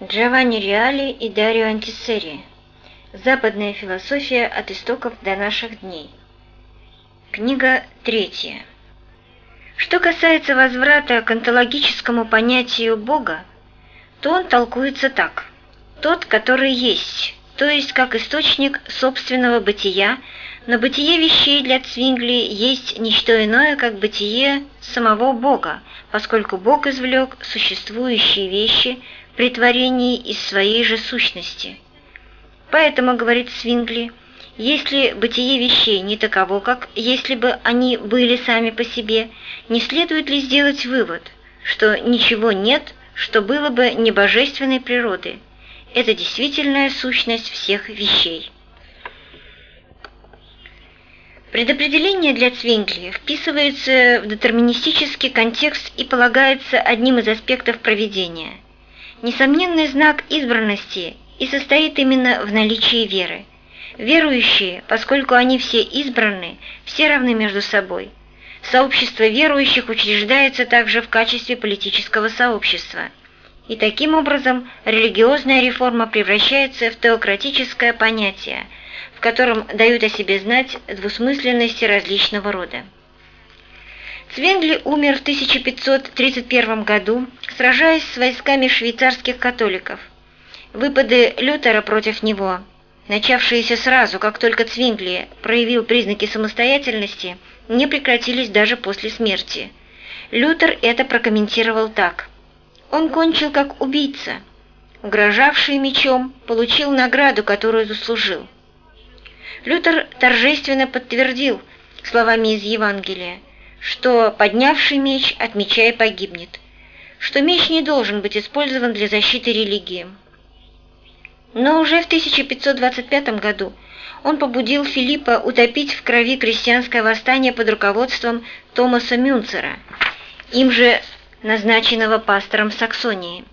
Джованни Реали и Дарио Антисери. Западная философия от истоков до наших дней. Книга третья. Что касается возврата к онтологическому понятию Бога, то он толкуется так. Тот, который есть, то есть как источник собственного бытия, но бытие вещей для Цвингли есть не что иное, как бытие самого Бога, поскольку Бог извлек существующие вещи – при творении из своей же сущности. Поэтому, говорит Свингли, если бытие вещей не таково, как если бы они были сами по себе, не следует ли сделать вывод, что ничего нет, что было бы небожественной природы? Это действительная сущность всех вещей. Предопределение для Цвингли вписывается в детерминистический контекст и полагается одним из аспектов проведения – Несомненный знак избранности и состоит именно в наличии веры. Верующие, поскольку они все избраны, все равны между собой. Сообщество верующих учреждается также в качестве политического сообщества. И таким образом религиозная реформа превращается в теократическое понятие, в котором дают о себе знать двусмысленности различного рода. Цвенгли умер в 1531 году, сражаясь с войсками швейцарских католиков. Выпады Лютера против него, начавшиеся сразу, как только Цвингли проявил признаки самостоятельности, не прекратились даже после смерти. Лютер это прокомментировал так. «Он кончил как убийца. Угрожавший мечом получил награду, которую заслужил». Лютер торжественно подтвердил словами из Евангелия – что поднявший меч от меча и погибнет, что меч не должен быть использован для защиты религии. Но уже в 1525 году он побудил Филиппа утопить в крови крестьянское восстание под руководством Томаса Мюнцера, им же назначенного пастором Саксонии.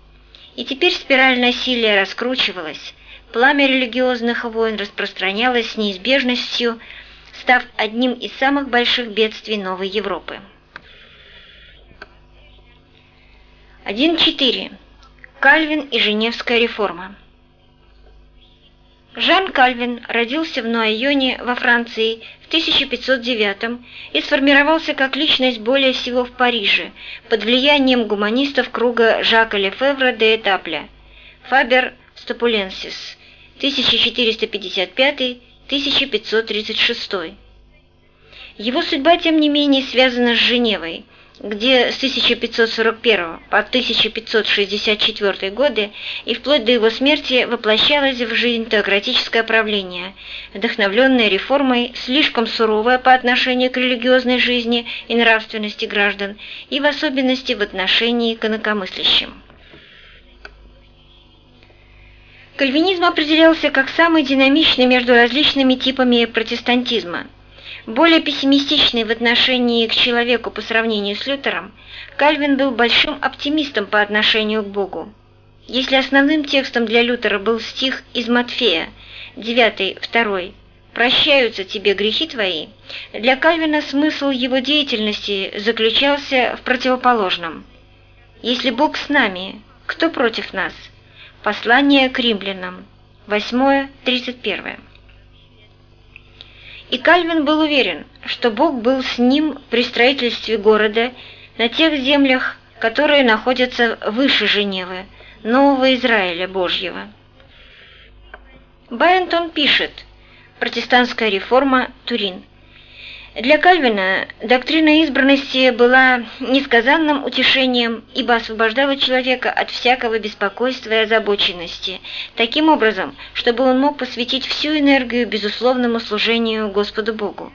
И теперь спираль насилия раскручивалась, пламя религиозных войн распространялось с неизбежностью став одним из самых больших бедствий Новой Европы. 1.4. Кальвин и Женевская реформа. Жан Кальвин родился в Нуайоне во Франции в 1509 и сформировался как личность более всего в Париже под влиянием гуманистов круга Жака Лефевра де Этапля, Фабер Стопуленсис, 1455 1536. Его судьба, тем не менее, связана с Женевой, где с 1541 по 1564 годы и вплоть до его смерти воплощалось в жизнь теократическое правление, вдохновленное реформой, слишком суровое по отношению к религиозной жизни и нравственности граждан, и в особенности в отношении к инакомыслящим. Кальвинизм определялся как самый динамичный между различными типами протестантизма. Более пессимистичный в отношении к человеку по сравнению с Лютером, Кальвин был большим оптимистом по отношению к Богу. Если основным текстом для Лютера был стих из Матфея, 9, 2, «Прощаются тебе грехи твои», для Кальвина смысл его деятельности заключался в противоположном. «Если Бог с нами, кто против нас?» Послание к римлянам, 8-31. И Кальвин был уверен, что Бог был с ним при строительстве города на тех землях, которые находятся выше Женевы, Нового Израиля Божьего. Байентон пишет «Протестантская реформа. Турин». Для Кальвина доктрина избранности была несказанным утешением, ибо освобождала человека от всякого беспокойства и озабоченности, таким образом, чтобы он мог посвятить всю энергию безусловному служению Господу Богу.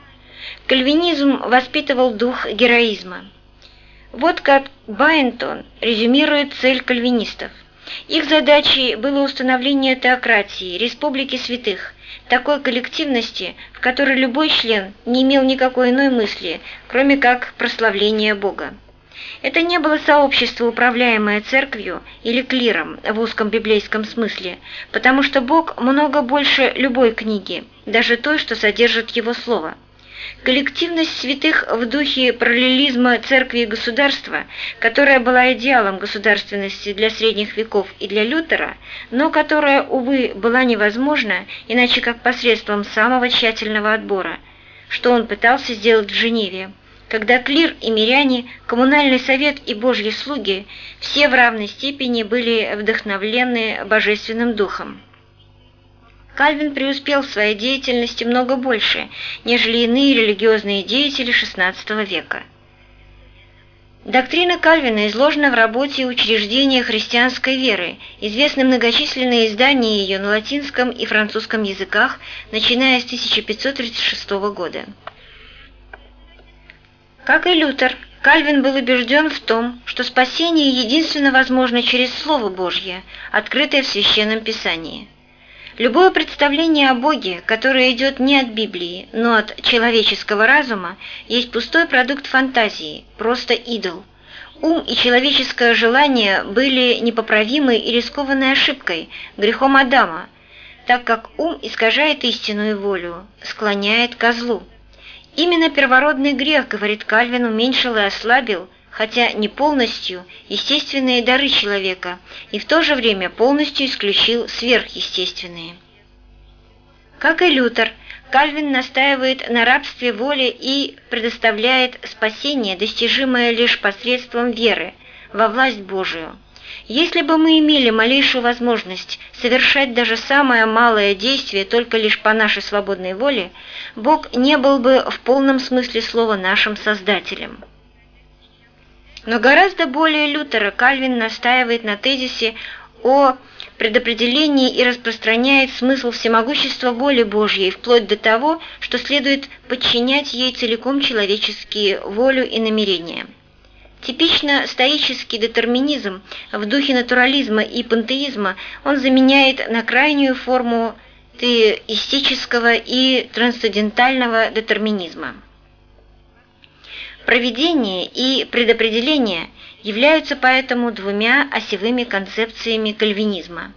Кальвинизм воспитывал дух героизма. Вот как Байентон резюмирует цель кальвинистов. Их задачей было установление теократии, республики святых – такой коллективности, в которой любой член не имел никакой иной мысли, кроме как прославления Бога. Это не было сообщество, управляемое церковью или клиром в узком библейском смысле, потому что Бог много больше любой книги, даже той, что содержит Его Слово. Коллективность святых в духе параллелизма церкви и государства, которая была идеалом государственности для средних веков и для Лютера, но которая, увы, была невозможна, иначе как посредством самого тщательного отбора, что он пытался сделать в Женеве, когда клир и миряне, коммунальный совет и божьи слуги все в равной степени были вдохновлены божественным духом. Кальвин преуспел в своей деятельности много больше, нежели иные религиозные деятели XVI века. Доктрина Кальвина изложена в работе «Учреждения христианской веры», известны многочисленные издания ее на латинском и французском языках, начиная с 1536 года. Как и Лютер, Кальвин был убежден в том, что спасение единственно возможно через Слово Божье, открытое в Священном Писании. Любое представление о Боге, которое идет не от Библии, но от человеческого разума, есть пустой продукт фантазии, просто идол. Ум и человеческое желание были непоправимой и рискованной ошибкой, грехом Адама, так как ум искажает истинную волю, склоняет ко злу. Именно первородный грех, говорит Кальвин, уменьшил и ослабил – хотя не полностью, естественные дары человека и в то же время полностью исключил сверхъестественные. Как и Лютер, Кальвин настаивает на рабстве воли и предоставляет спасение, достижимое лишь посредством веры во власть Божию. Если бы мы имели малейшую возможность совершать даже самое малое действие только лишь по нашей свободной воле, Бог не был бы в полном смысле слова нашим Создателем. Но гораздо более Лютера Кальвин настаивает на тезисе о предопределении и распространяет смысл всемогущества воли Божьей, вплоть до того, что следует подчинять ей целиком человеческие волю и намерения. Типично стоический детерминизм в духе натурализма и пантеизма он заменяет на крайнюю форму теистического и трансцендентального детерминизма. Проведение и предопределение являются поэтому двумя осевыми концепциями кальвинизма.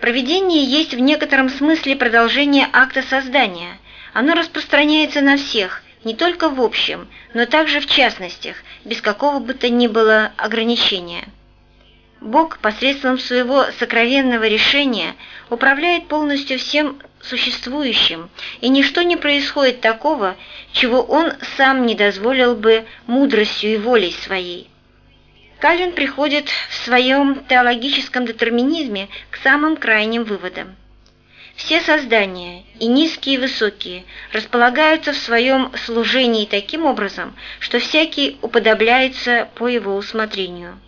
Проведение есть в некотором смысле продолжение акта создания. Оно распространяется на всех, не только в общем, но также в частностях, без какого бы то ни было ограничения. Бог посредством своего сокровенного решения управляет полностью всем существующим, и ничто не происходит такого, чего он сам не дозволил бы мудростью и волей своей. Кальвин приходит в своем теологическом детерминизме к самым крайним выводам. Все создания, и низкие, и высокие, располагаются в своем служении таким образом, что всякий уподобляется по его усмотрению.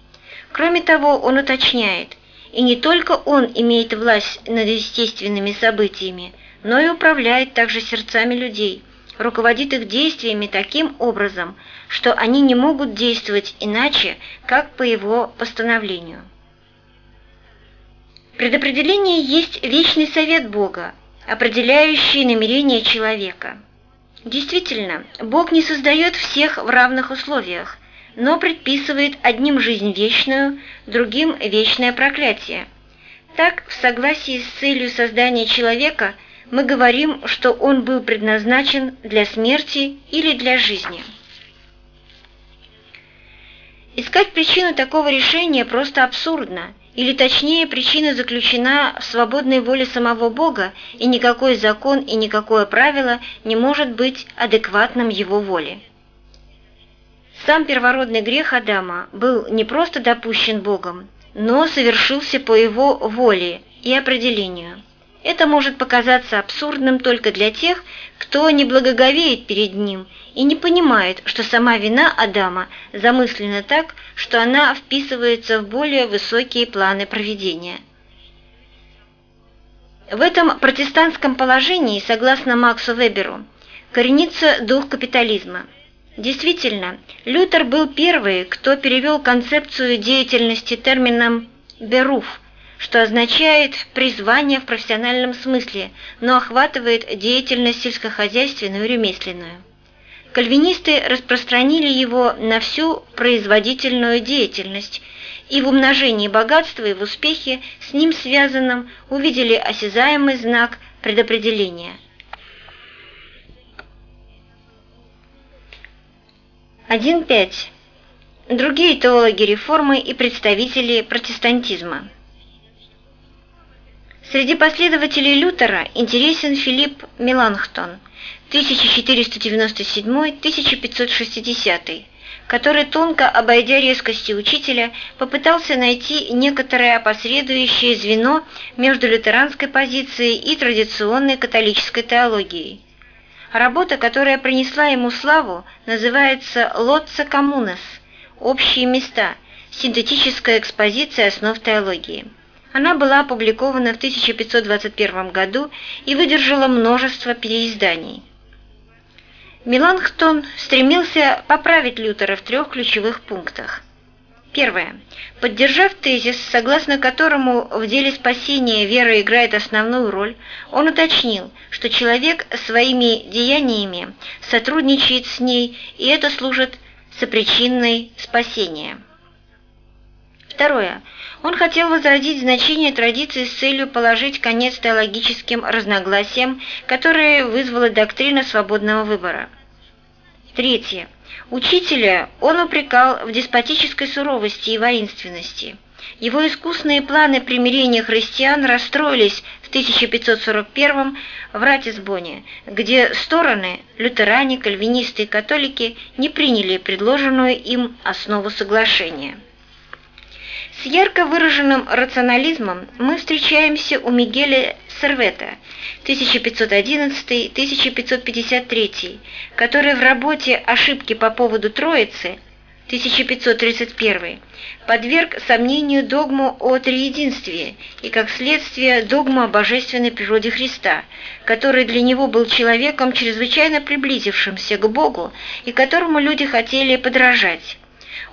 Кроме того, он уточняет, и не только он имеет власть над естественными событиями, но и управляет также сердцами людей, руководит их действиями таким образом, что они не могут действовать иначе, как по его постановлению. Предопределение есть вечный совет Бога, определяющий намерения человека. Действительно, Бог не создает всех в равных условиях, но предписывает одним жизнь вечную, другим вечное проклятие. Так, в согласии с целью создания человека, мы говорим, что он был предназначен для смерти или для жизни. Искать причину такого решения просто абсурдно, или точнее причина заключена в свободной воле самого Бога, и никакой закон и никакое правило не может быть адекватным его воле. Сам первородный грех Адама был не просто допущен Богом, но совершился по его воле и определению. Это может показаться абсурдным только для тех, кто не благоговеет перед ним и не понимает, что сама вина Адама замыслена так, что она вписывается в более высокие планы проведения. В этом протестантском положении, согласно Максу Веберу, коренится дух капитализма – Действительно, Лютер был первый, кто перевел концепцию деятельности термином «беруф», что означает «призвание в профессиональном смысле», но охватывает деятельность сельскохозяйственную и ремесленную. Кальвинисты распространили его на всю производительную деятельность, и в умножении богатства и в успехе с ним связанном увидели осязаемый знак предопределения – 1.5. Другие теологи реформы и представители протестантизма. Среди последователей Лютера интересен Филипп Меланхтон 1497-1560, который, тонко обойдя резкости учителя, попытался найти некоторое опосредующее звено между лютеранской позицией и традиционной католической теологией. Работа, которая принесла ему славу, называется «Лотца Коммунес» – «Общие места», синтетическая экспозиция основ теологии. Она была опубликована в 1521 году и выдержала множество переизданий. Меланхтон стремился поправить Лютера в трех ключевых пунктах. Первое. Поддержав тезис, согласно которому в деле спасения вера играет основную роль, он уточнил, что человек своими деяниями сотрудничает с ней, и это служит сопричинной спасения. Второе. Он хотел возродить значение традиции с целью положить конец теологическим разногласиям, которые вызвала доктрина свободного выбора. Третье. Учителя он упрекал в деспотической суровости и воинственности. Его искусные планы примирения христиан расстроились в 1541 в Ратисбоне, где стороны, лютеране, кальвинисты и католики, не приняли предложенную им основу соглашения. С ярко выраженным рационализмом мы встречаемся у Мигеля Сервета 1511-1553, который в работе «Ошибки по поводу Троицы» 1531 подверг сомнению догму о триединстве и, как следствие, догму о божественной природе Христа, который для него был человеком, чрезвычайно приблизившимся к Богу и которому люди хотели подражать.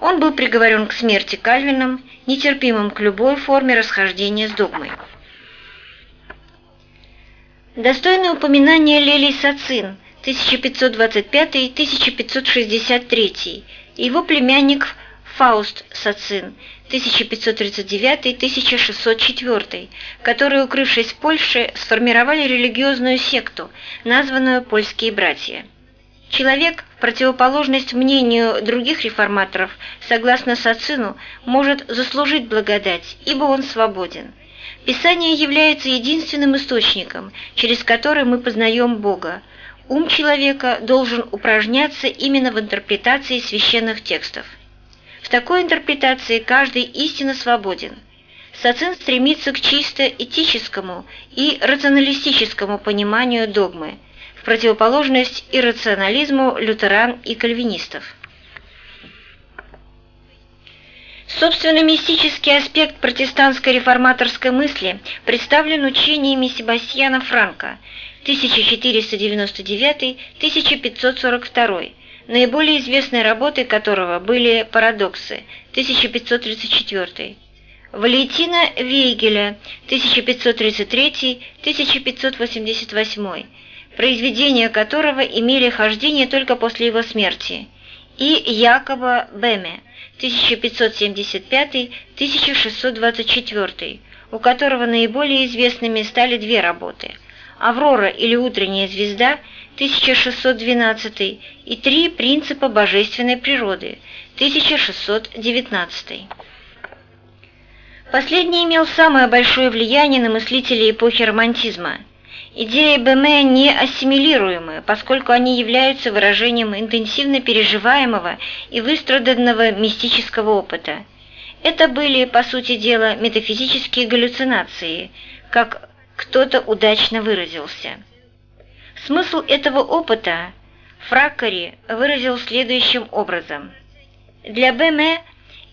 Он был приговорен к смерти Кальвином, нетерпимым к любой форме расхождения с догмой. Достойное упоминание Лелий Сацин 1525-1563, его племянник Фауст Сацин 1539-1604, которые, укрывшись в Польше, сформировали религиозную секту, названную «Польские братья». Человек, в противоположность мнению других реформаторов, согласно Сацину, может заслужить благодать, ибо он свободен. Писание является единственным источником, через который мы познаем Бога. Ум человека должен упражняться именно в интерпретации священных текстов. В такой интерпретации каждый истинно свободен. Сацин стремится к чисто этическому и рационалистическому пониманию догмы – в противоположность иррационализму лютеран и кальвинистов. Собственно, мистический аспект протестантской реформаторской мысли представлен учениями Себастьяна Франка 1499-1542, наиболее известной работой которого были «Парадоксы» 1534, Валентина Вейгеля 1533-1588, произведения которого имели хождение только после его смерти, и Якоба Беме 1575-1624, у которого наиболее известными стали две работы «Аврора или утренняя звезда» 1612 и «Три принципа божественной природы» 1619. Последний имел самое большое влияние на мыслителей эпохи романтизма – Идеи БМ не ассимилируемы, поскольку они являются выражением интенсивно переживаемого и выстраданного мистического опыта. Это были, по сути дела, метафизические галлюцинации, как кто-то удачно выразился. Смысл этого опыта Фраккари выразил следующим образом. Для БМ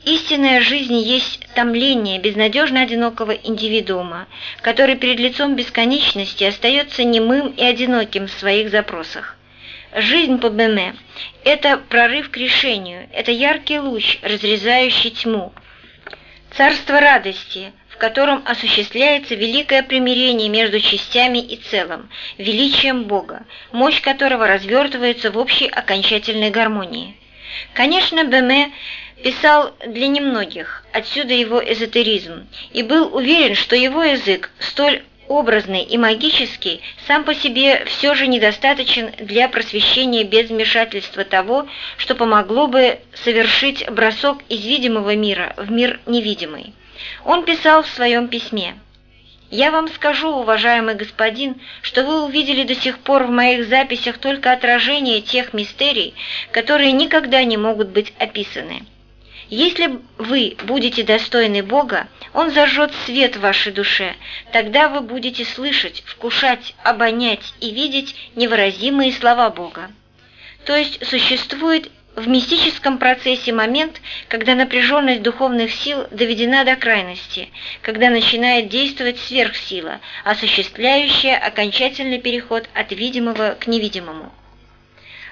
Истинная жизнь есть томление безнадежно одинокого индивидуума, который перед лицом бесконечности остается немым и одиноким в своих запросах. Жизнь по БМ – это прорыв к решению, это яркий луч, разрезающий тьму. Царство радости, в котором осуществляется великое примирение между частями и целым, величием Бога, мощь которого развертывается в общей окончательной гармонии. Конечно, БМ писал для немногих, отсюда его эзотеризм, и был уверен, что его язык столь образный и магический, сам по себе все же недостаточен для просвещения без вмешательства того, что помогло бы совершить бросок из видимого мира в мир невидимый. Он писал в своем письме «Я вам скажу, уважаемый господин, что вы увидели до сих пор в моих записях только отражение тех мистерий, которые никогда не могут быть описаны». Если вы будете достойны Бога, Он зажжет свет в вашей душе, тогда вы будете слышать, вкушать, обонять и видеть невыразимые слова Бога. То есть существует в мистическом процессе момент, когда напряженность духовных сил доведена до крайности, когда начинает действовать сверхсила, осуществляющая окончательный переход от видимого к невидимому.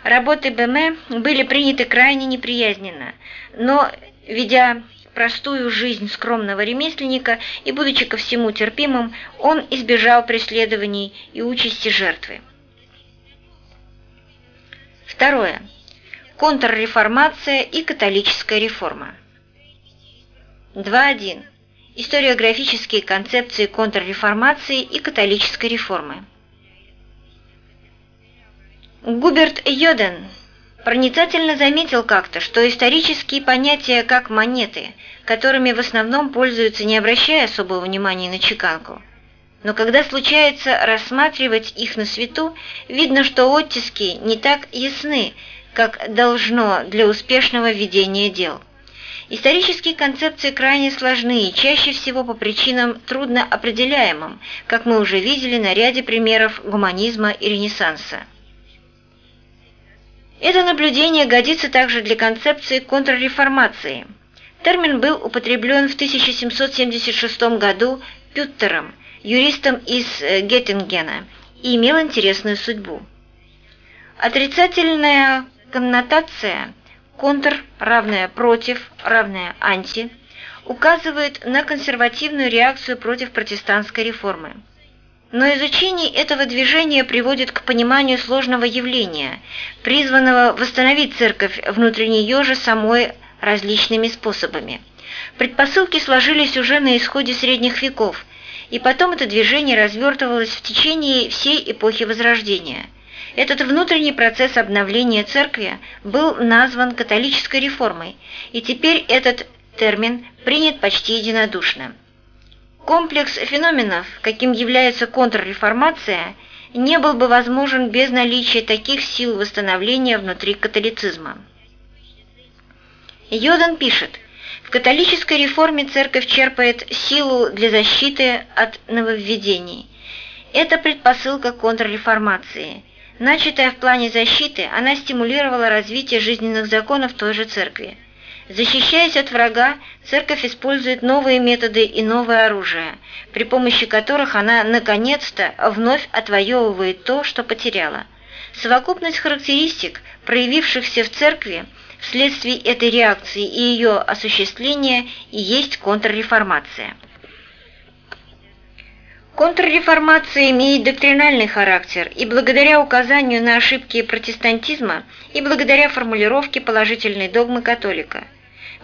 Работы БМ были приняты крайне неприязненно, но, ведя простую жизнь скромного ремесленника и будучи ко всему терпимым, он избежал преследований и участи жертвы. Второе. Контрреформация и католическая реформа. 2.1. Историографические концепции контрреформации и католической реформы. Губерт Йоден проницательно заметил как-то, что исторические понятия как монеты, которыми в основном пользуются, не обращая особого внимания на чеканку. Но когда случается рассматривать их на свету, видно, что оттиски не так ясны, как должно для успешного ведения дел. Исторические концепции крайне сложны и чаще всего по причинам трудно определяемым, как мы уже видели на ряде примеров гуманизма и Ренессанса. Это наблюдение годится также для концепции контрреформации. Термин был употреблен в 1776 году Пюттером, юристом из э, Геттингена, и имел интересную судьбу. Отрицательная коннотация «контр» равная «против» равная «анти» указывает на консервативную реакцию против протестантской реформы. Но изучение этого движения приводит к пониманию сложного явления, призванного восстановить церковь внутри нее же самой различными способами. Предпосылки сложились уже на исходе средних веков, и потом это движение развертывалось в течение всей эпохи Возрождения. Этот внутренний процесс обновления церкви был назван католической реформой, и теперь этот термин принят почти единодушно. Комплекс феноменов, каким является контрреформация, не был бы возможен без наличия таких сил восстановления внутри католицизма. Йодан пишет, в католической реформе церковь черпает силу для защиты от нововведений. Это предпосылка контрреформации. Начатая в плане защиты, она стимулировала развитие жизненных законов той же церкви. Защищаясь от врага, церковь использует новые методы и новое оружие, при помощи которых она, наконец-то, вновь отвоевывает то, что потеряла. Совокупность характеристик, проявившихся в церкви, вследствие этой реакции и ее осуществления и есть контрреформация. Контрреформация имеет доктринальный характер, и благодаря указанию на ошибки протестантизма, и благодаря формулировке положительной догмы католика.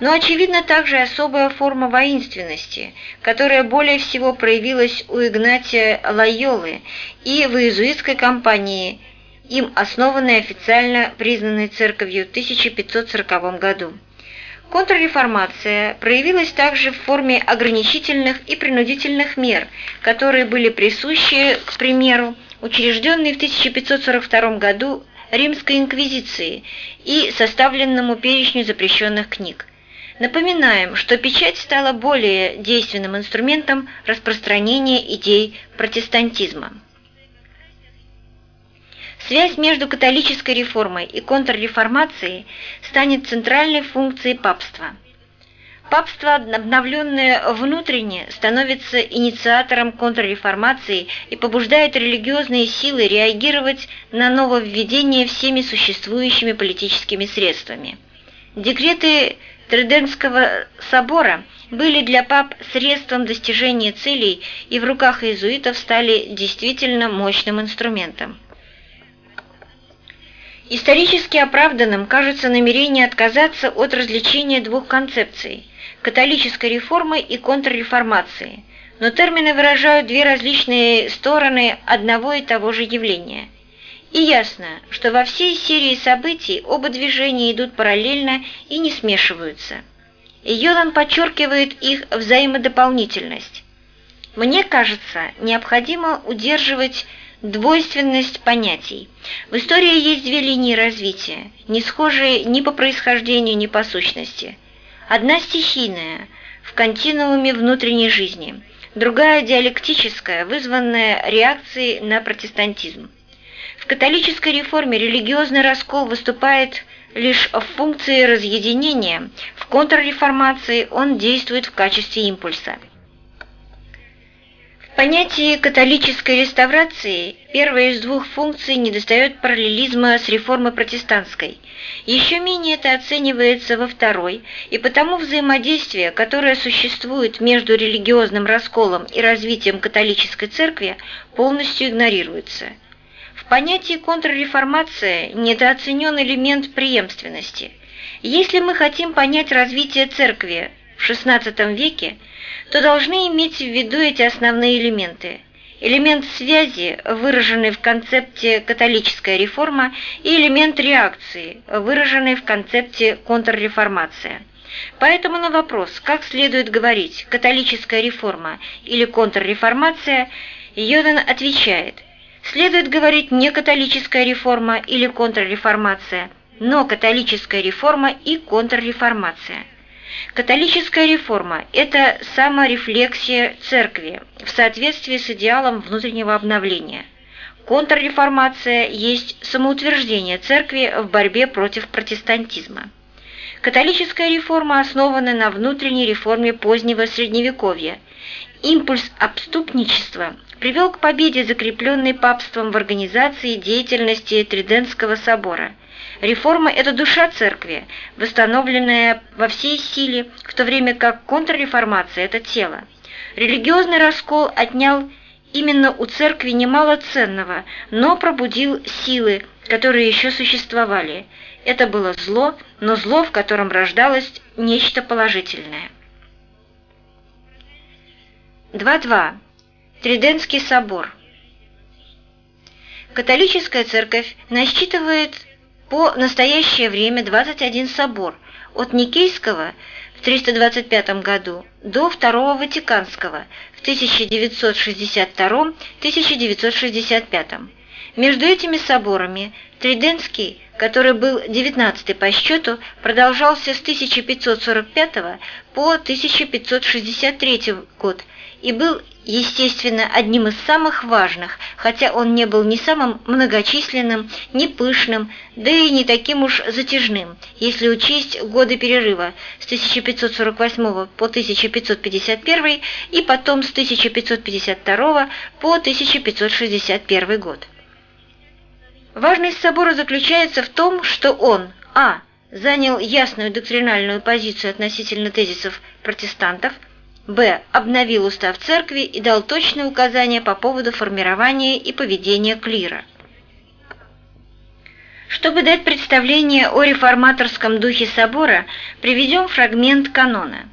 Но очевидна также особая форма воинственности, которая более всего проявилась у Игнатия Лайолы и в иезуитской компании, им основанной официально признанной церковью в 1540 году. Контрреформация проявилась также в форме ограничительных и принудительных мер, которые были присущи, к примеру, учрежденной в 1542 году Римской инквизиции и составленному перечню запрещенных книг. Напоминаем, что печать стала более действенным инструментом распространения идей протестантизма. Связь между католической реформой и контрреформацией станет центральной функцией папства. Папство, обновленное внутренне, становится инициатором контрреформации и побуждает религиозные силы реагировать на нововведение всеми существующими политическими средствами. Декреты Триденского собора были для пап средством достижения целей и в руках иезуитов стали действительно мощным инструментом. Исторически оправданным кажется намерение отказаться от развлечения двух концепций – католической реформы и контрреформации. но термины выражают две различные стороны одного и того же явления. И ясно, что во всей серии событий оба движения идут параллельно и не смешиваются. И Йолан подчеркивает их взаимодополнительность. Мне кажется, необходимо удерживать двойственность понятий. В истории есть две линии развития, не схожие ни по происхождению, ни по сущности. Одна стихийная, в континууме внутренней жизни, другая диалектическая, вызванная реакцией на протестантизм. Католической реформе религиозный раскол выступает лишь в функции разъединения, в контрреформации он действует в качестве импульса. В понятии католической реставрации первая из двух функций недостает параллелизма с реформой протестантской. Еще менее это оценивается во второй, и потому взаимодействие, которое существует между религиозным расколом и развитием католической церкви, полностью игнорируется. Понятии контрреформация недооценен элемент преемственности. Если мы хотим понять развитие церкви в XVI веке, то должны иметь в виду эти основные элементы. Элемент связи, выраженный в концепте католическая реформа, и элемент реакции, выраженный в концепте контрреформация. Поэтому на вопрос, как следует говорить, католическая реформа или контрреформация, Йодан отвечает, следует говорить не католическая реформа или контрреформация, но католическая реформа и контрреформация. Католическая реформа – это саморефлексия церкви в соответствии с идеалом внутреннего обновления. Контрреформация есть самоутверждение церкви в борьбе против протестантизма. Католическая реформа основана на внутренней реформе позднего Средневековья. Импульс обступничества привел к победе, закрепленной папством в организации деятельности Тридентского собора – Реформа – это душа церкви, восстановленная во всей силе, в то время как контрреформация – это тело. Религиозный раскол отнял именно у церкви немало ценного, но пробудил силы, которые еще существовали. Это было зло, но зло, в котором рождалось нечто положительное. 2.2. Триденский собор. Католическая церковь насчитывает по настоящее время 21 собор, от Никейского в 325 году до Второго Ватиканского в 1962-1965. Между этими соборами Триденский, который был 19 по счету, продолжался с 1545 по 1563 год и был естественно, одним из самых важных, хотя он не был ни самым многочисленным, ни пышным, да и не таким уж затяжным, если учесть годы перерыва с 1548 по 1551 и потом с 1552 по 1561 год. Важность собора заключается в том, что он а. занял ясную доктринальную позицию относительно тезисов протестантов – Б. Обновил устав церкви и дал точные указания по поводу формирования и поведения клира. Чтобы дать представление о реформаторском духе собора, приведем фрагмент канона.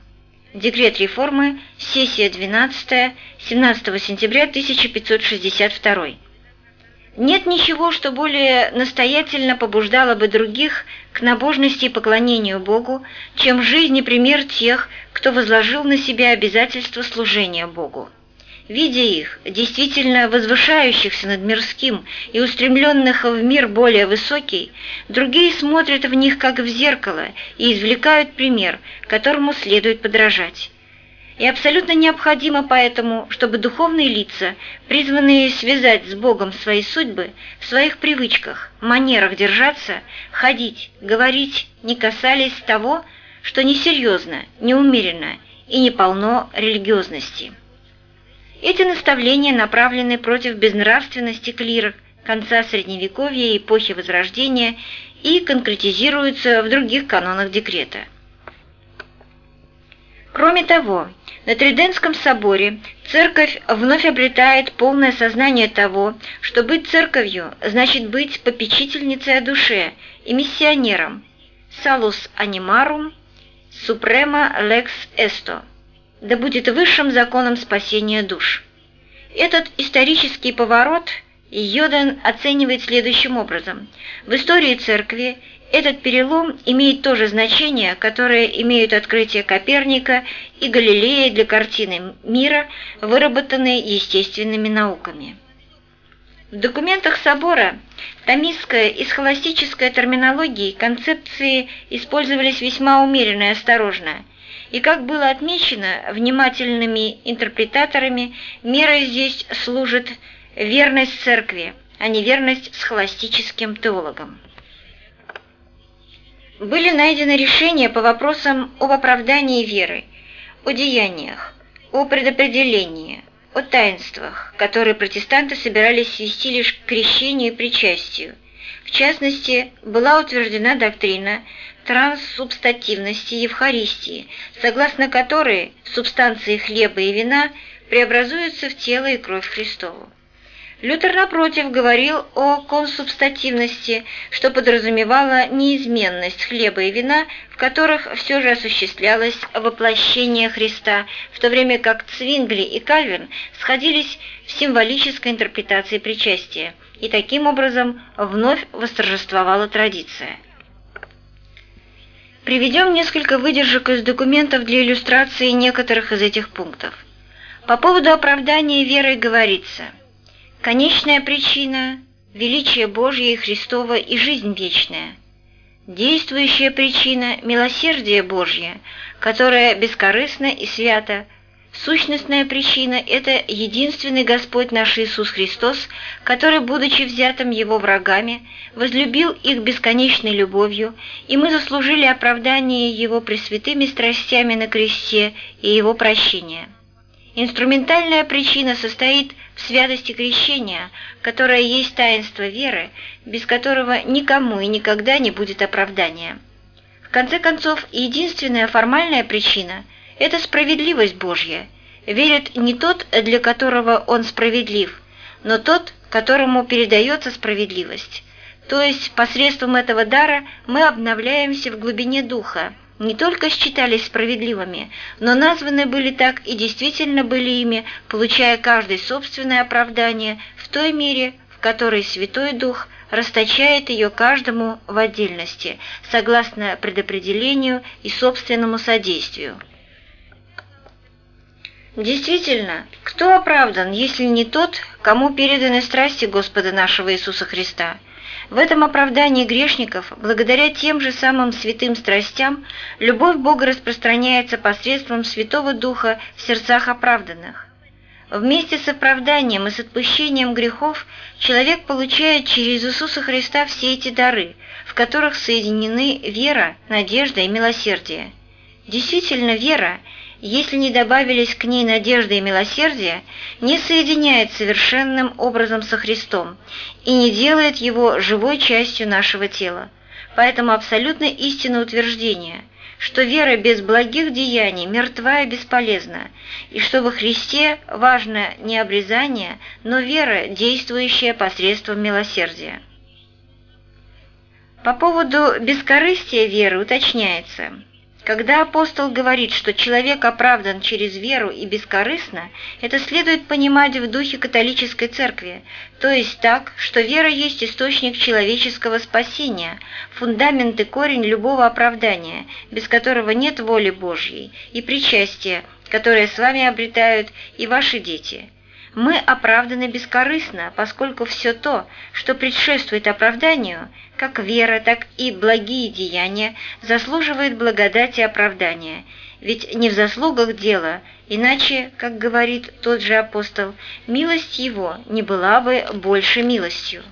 Декрет реформы, сессия 12, 17 сентября 1562. Нет ничего, что более настоятельно побуждало бы других к набожности и поклонению Богу, чем жизнь и пример тех, кто возложил на себя обязательство служения Богу. Видя их, действительно возвышающихся над мирским и устремленных в мир более высокий, другие смотрят в них как в зеркало и извлекают пример, которому следует подражать. И абсолютно необходимо поэтому, чтобы духовные лица, призванные связать с Богом свои судьбы, в своих привычках, манерах держаться, ходить, говорить, не касались того, что несерьезно, неумеренно и не полно религиозности. Эти наставления направлены против безнравственности клира конца Средневековья и эпохи Возрождения и конкретизируются в других канонах декрета. Кроме того, на Триденском соборе церковь вновь обретает полное сознание того, что быть церковью значит быть попечительницей о душе и миссионером, salus animarum, suprema lex esto, да будет высшим законом спасения душ. Этот исторический поворот Йодан оценивает следующим образом. В истории церкви этот перелом имеет то же значение, которое имеют открытия Коперника и Галилея для картины мира, выработанные естественными науками. В документах собора томистская и схоластическая терминологии концепции использовались весьма умеренно и осторожно, и, как было отмечено внимательными интерпретаторами, мерой здесь служит верность церкви, а не верность схоластическим теологам были найдены решения по вопросам об оправдании веры, о деяниях, о предопределении, о таинствах, которые протестанты собирались свести лишь к крещению и причастию. В частности, была утверждена доктрина транссубстативности Евхаристии, согласно которой субстанции хлеба и вина преобразуются в тело и кровь Христову. Лютер, напротив, говорил о консубстативности, что подразумевало неизменность хлеба и вина, в которых все же осуществлялось воплощение Христа, в то время как Цвингли и Кальвин сходились в символической интерпретации причастия, и таким образом вновь восторжествовала традиция. Приведем несколько выдержек из документов для иллюстрации некоторых из этих пунктов. По поводу оправдания верой говорится – Конечная причина – величие Божье и Христово и жизнь вечная. Действующая причина – милосердие Божье, которое бескорыстно и свято. Сущностная причина – это единственный Господь наш Иисус Христос, который, будучи взятым Его врагами, возлюбил их бесконечной любовью, и мы заслужили оправдание Его пресвятыми страстями на кресте и Его прощение. Инструментальная причина состоит в святости крещения, которое есть таинство веры, без которого никому и никогда не будет оправдания. В конце концов, единственная формальная причина – это справедливость Божья. Верит не тот, для которого он справедлив, но тот, которому передается справедливость. То есть посредством этого дара мы обновляемся в глубине духа – не только считались справедливыми, но названы были так и действительно были ими, получая каждый собственное оправдание в той мере, в которой Святой Дух расточает ее каждому в отдельности, согласно предопределению и собственному содействию. Действительно, кто оправдан, если не тот, кому переданы страсти Господа нашего Иисуса Христа – в этом оправдании грешников, благодаря тем же самым святым страстям, любовь Бога распространяется посредством Святого Духа в сердцах оправданных. Вместе с оправданием и с отпущением грехов человек получает через Иисуса Христа все эти дары, в которых соединены вера, надежда и милосердие. Действительно, вера – если не добавились к ней надежда и милосердие, не соединяет совершенным образом со Христом и не делает его живой частью нашего тела. Поэтому абсолютно истинное утверждение, что вера без благих деяний мертва и бесполезна, и что во Христе важно не обрезание, но вера, действующая посредством милосердия. По поводу бескорыстия веры уточняется – когда апостол говорит, что человек оправдан через веру и бескорыстно, это следует понимать в духе католической церкви, то есть так, что вера есть источник человеческого спасения, фундамент и корень любого оправдания, без которого нет воли Божьей, и причастия, которое с вами обретают и ваши дети – мы оправданы бескорыстно, поскольку все то, что предшествует оправданию, как вера, так и благие деяния, заслуживает благодати оправдания, ведь не в заслугах дело, иначе, как говорит тот же апостол, милость его не была бы больше милостью.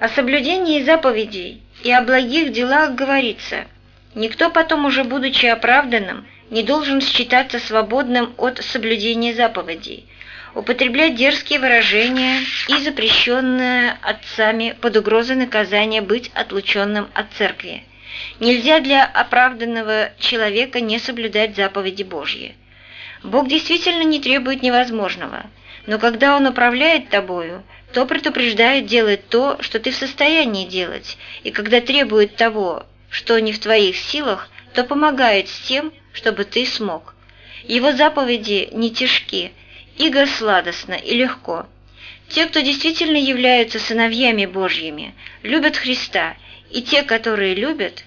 О соблюдении заповедей и о благих делах говорится, никто потом уже будучи оправданным, не должен считаться свободным от соблюдения заповедей, употреблять дерзкие выражения и запрещенное отцами под угрозой наказания быть отлученным от церкви. Нельзя для оправданного человека не соблюдать заповеди Божьи. Бог действительно не требует невозможного, но когда Он управляет тобою, то предупреждает делать то, что ты в состоянии делать, и когда требует того, что не в твоих силах, то помогает с тем, чтобы ты смог. Его заповеди не тяжки, иго сладостно и легко. Те, кто действительно являются сыновьями Божьими, любят Христа, и те, которые любят,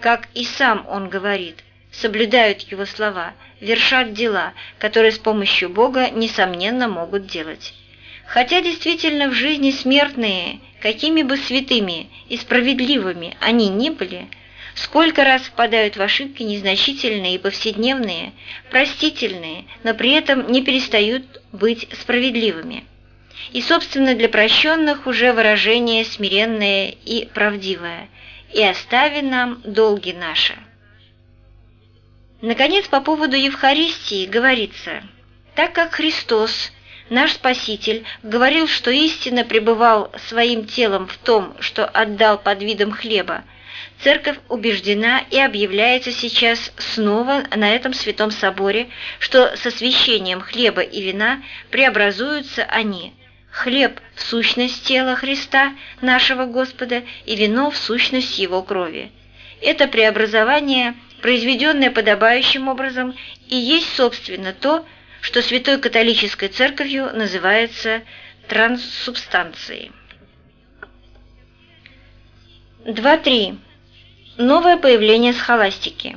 как и сам Он говорит, соблюдают Его слова, вершат дела, которые с помощью Бога, несомненно, могут делать. Хотя действительно в жизни смертные, какими бы святыми и справедливыми они ни были, сколько раз впадают в ошибки незначительные и повседневные, простительные, но при этом не перестают быть справедливыми. И, собственно, для прощенных уже выражение смиренное и правдивое «И остави нам долги наши». Наконец, по поводу Евхаристии говорится, так как Христос, наш Спаситель, говорил, что истинно пребывал своим телом в том, что отдал под видом хлеба, Церковь убеждена и объявляется сейчас снова на этом святом соборе, что со священием хлеба и вина преобразуются они. Хлеб в сущность тела Христа, нашего Господа, и вино в сущность Его крови. Это преобразование – произведенное подобающим образом, и есть, собственно, то, что Святой Католической Церковью называется транссубстанцией. 2.3. Новое появление схоластики.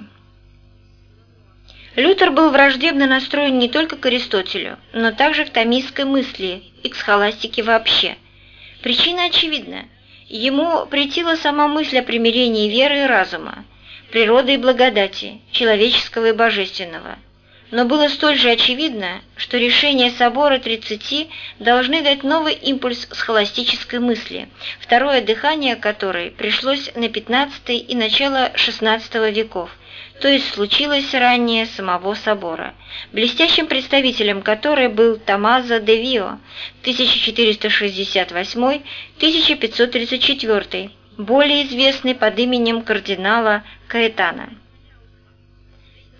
Лютер был враждебно настроен не только к Аристотелю, но также к томистской мысли и к схоластике вообще. Причина очевидна. Ему претила сама мысль о примирении веры и разума, природы и благодати, человеческого и божественного. Но было столь же очевидно, что решения Собора 30 должны дать новый импульс схоластической мысли, второе дыхание которой пришлось на 15 и начало 16 веков, то есть случилось ранее самого собора, блестящим представителем которой был Томазо де Вио 1468-1534 более известный под именем кардинала Каэтана.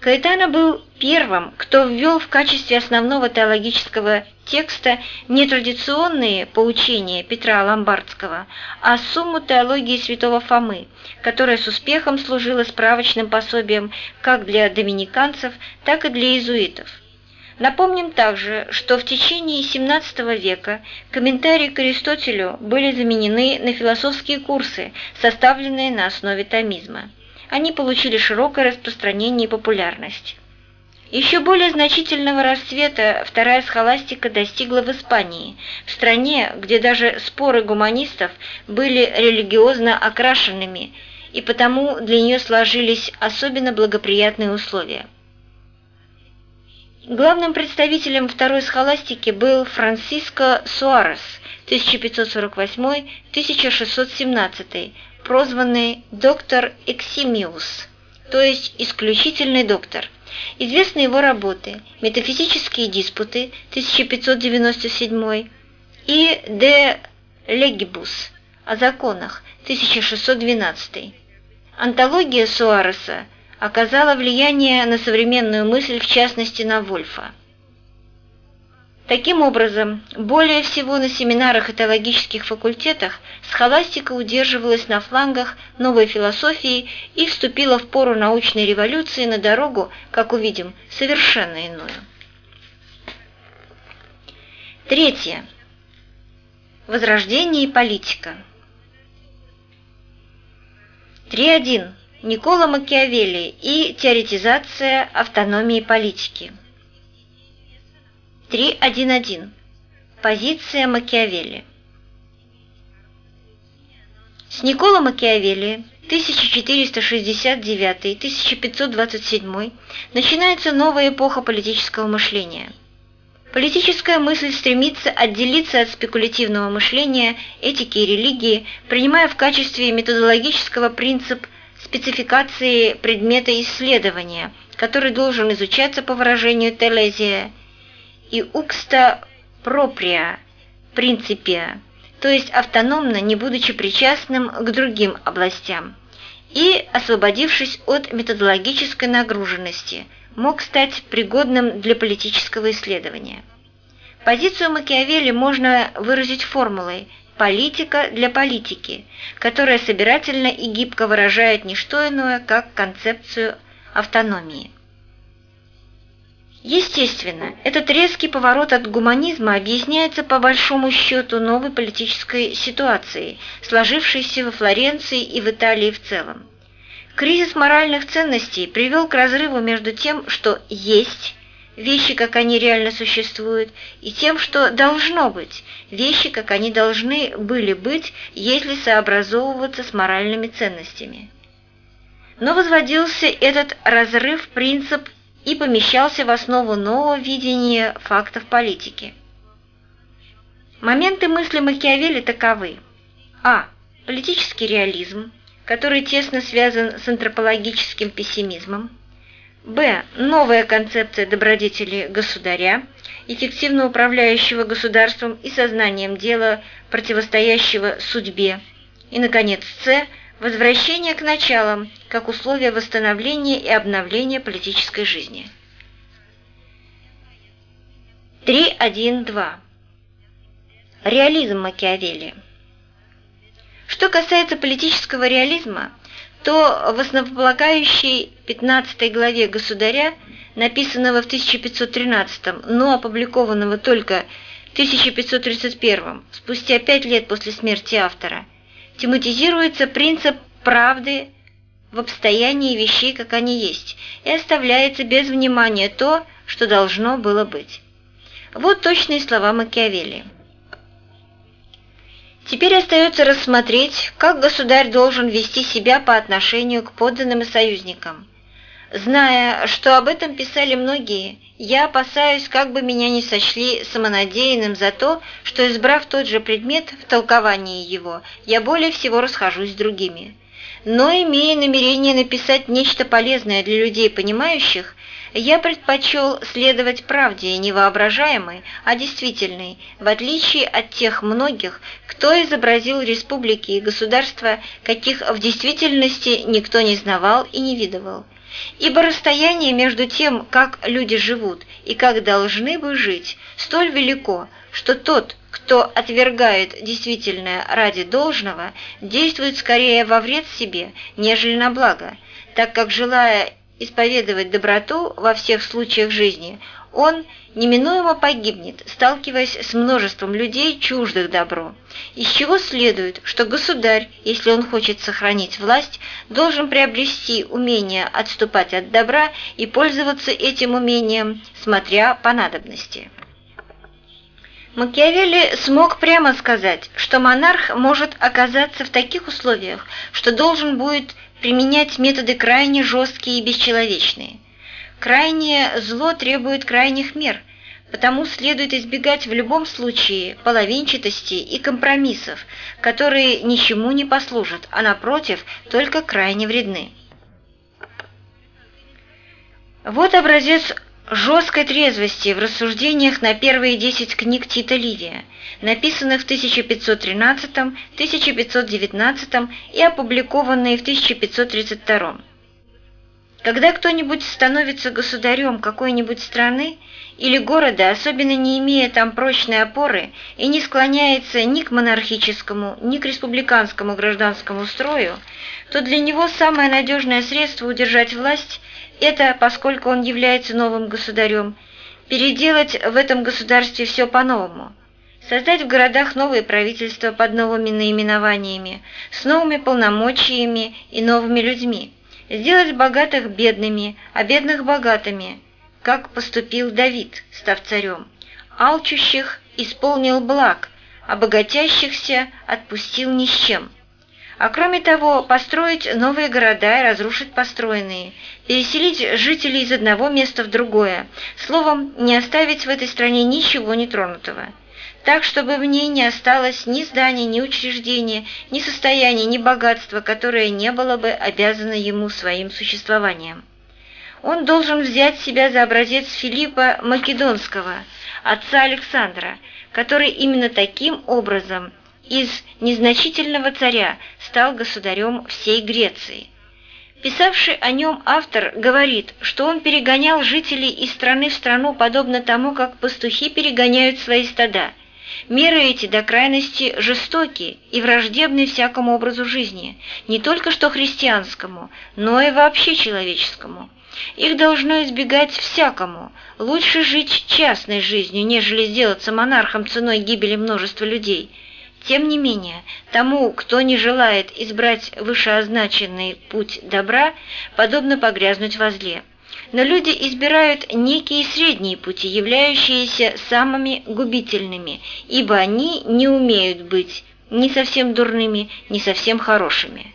Каэтана был первым, кто ввел в качестве основного теологического текста не традиционные поучения Петра Ломбардского, а сумму теологии святого Фомы, которая с успехом служила справочным пособием как для доминиканцев, так и для иезуитов. Напомним также, что в течение XVII века комментарии к Аристотелю были заменены на философские курсы, составленные на основе томизма. Они получили широкое распространение и популярность. Еще более значительного расцвета вторая схоластика достигла в Испании, в стране, где даже споры гуманистов были религиозно окрашенными, и потому для нее сложились особенно благоприятные условия. Главным представителем второй схоластики был Франсиско Суарес 1548-1617, прозванный доктор Эксимиус, то есть исключительный доктор. Известны его работы «Метафизические диспуты» 1597 и «De Legibus» о законах 1612. Антология Суареса – оказала влияние на современную мысль, в частности на Вольфа. Таким образом, более всего на семинарах и теологических факультетах схоластика удерживалась на флангах новой философии и вступила в пору научной революции на дорогу, как увидим, совершенно иную. Третье. Возрождение и политика. 3.1. Никола Макиавелли и теоретизация автономии политики. 3.1.1. Позиция Макиавелли. С Никола Макиавелли 1469-1527 начинается новая эпоха политического мышления. Политическая мысль стремится отделиться от спекулятивного мышления, этики и религии, принимая в качестве методологического принцип спецификации предмета исследования, который должен изучаться по выражению Телезия, и укста проприя, принципия, то есть автономно, не будучи причастным к другим областям, и, освободившись от методологической нагруженности, мог стать пригодным для политического исследования. Позицию Макиавелли можно выразить формулой – политика для политики, которая собирательно и гибко выражает не что иное, как концепцию автономии. Естественно, этот резкий поворот от гуманизма объясняется по большому счету новой политической ситуацией, сложившейся во Флоренции и в Италии в целом. Кризис моральных ценностей привел к разрыву между тем, что есть, вещи, как они реально существуют, и тем, что должно быть, вещи, как они должны были быть, если сообразовываться с моральными ценностями. Но возводился этот разрыв принцип и помещался в основу нового видения фактов политики. Моменты мысли Макиавелли таковы. А. Политический реализм, который тесно связан с антропологическим пессимизмом. Б. Новая концепция добродетели государя, эффективно управляющего государством и сознанием дела, противостоящего судьбе. И, наконец, С Возвращение к началам, как условие восстановления и обновления политической жизни. 3.1.2. Реализм Макиавелли. Что касается политического реализма, то в основополагающей 15 главе «Государя», написанного в 1513, но опубликованного только в 1531, спустя пять лет после смерти автора, тематизируется принцип правды в обстоянии вещей, как они есть, и оставляется без внимания то, что должно было быть. Вот точные слова Макиавелли. Теперь остается рассмотреть, как государь должен вести себя по отношению к подданным и союзникам. Зная, что об этом писали многие, я опасаюсь, как бы меня не сочли самонадеянным за то, что, избрав тот же предмет в толковании его, я более всего расхожусь с другими. Но, имея намерение написать нечто полезное для людей понимающих, я предпочел следовать правде не воображаемой, а действительной, в отличие от тех многих, кто изобразил республики и государства, каких в действительности никто не знавал и не видывал. Ибо расстояние между тем, как люди живут и как должны бы жить, столь велико, что тот, кто отвергает действительное ради должного, действует скорее во вред себе, нежели на благо, так как, желая исповедовать доброту во всех случаях жизни, он неминуемо погибнет, сталкиваясь с множеством людей, чуждых добро. Из чего следует, что государь, если он хочет сохранить власть, должен приобрести умение отступать от добра и пользоваться этим умением, смотря по надобности. Макиавелли смог прямо сказать, что монарх может оказаться в таких условиях, что должен будет применять методы крайне жесткие и бесчеловечные – Крайнее зло требует крайних мер, потому следует избегать в любом случае половинчатости и компромиссов, которые ничему не послужат, а напротив, только крайне вредны. Вот образец жесткой трезвости в рассуждениях на первые десять книг Тита Ливия, написанных в 1513, 1519 и опубликованные в 1532. Когда кто-нибудь становится государем какой-нибудь страны или города, особенно не имея там прочной опоры и не склоняется ни к монархическому, ни к республиканскому гражданскому строю, то для него самое надежное средство удержать власть – это, поскольку он является новым государем, переделать в этом государстве все по-новому – создать в городах новые правительства под новыми наименованиями, с новыми полномочиями и новыми людьми – сделать богатых бедными, а бедных богатыми, как поступил Давид, став царем. Алчущих исполнил благ, а богатящихся отпустил ни с чем. А кроме того, построить новые города и разрушить построенные, переселить жителей из одного места в другое, словом, не оставить в этой стране ничего нетронутого так, чтобы в ней не осталось ни здания, ни учреждения, ни состояния, ни богатства, которое не было бы обязано ему своим существованием. Он должен взять себя за образец Филиппа Македонского, отца Александра, который именно таким образом из незначительного царя стал государем всей Греции. Писавший о нем автор говорит, что он перегонял жителей из страны в страну подобно тому, как пастухи перегоняют свои стада – Меры эти до крайности жестоки и враждебны всякому образу жизни, не только что христианскому, но и вообще человеческому. Их должно избегать всякому. Лучше жить частной жизнью, нежели сделаться монархом ценой гибели множества людей. Тем не менее, тому, кто не желает избрать вышеозначенный путь добра, подобно погрязнуть во зле. Но люди избирают некие средние пути, являющиеся самыми губительными, ибо они не умеют быть ни совсем дурными, ни совсем хорошими.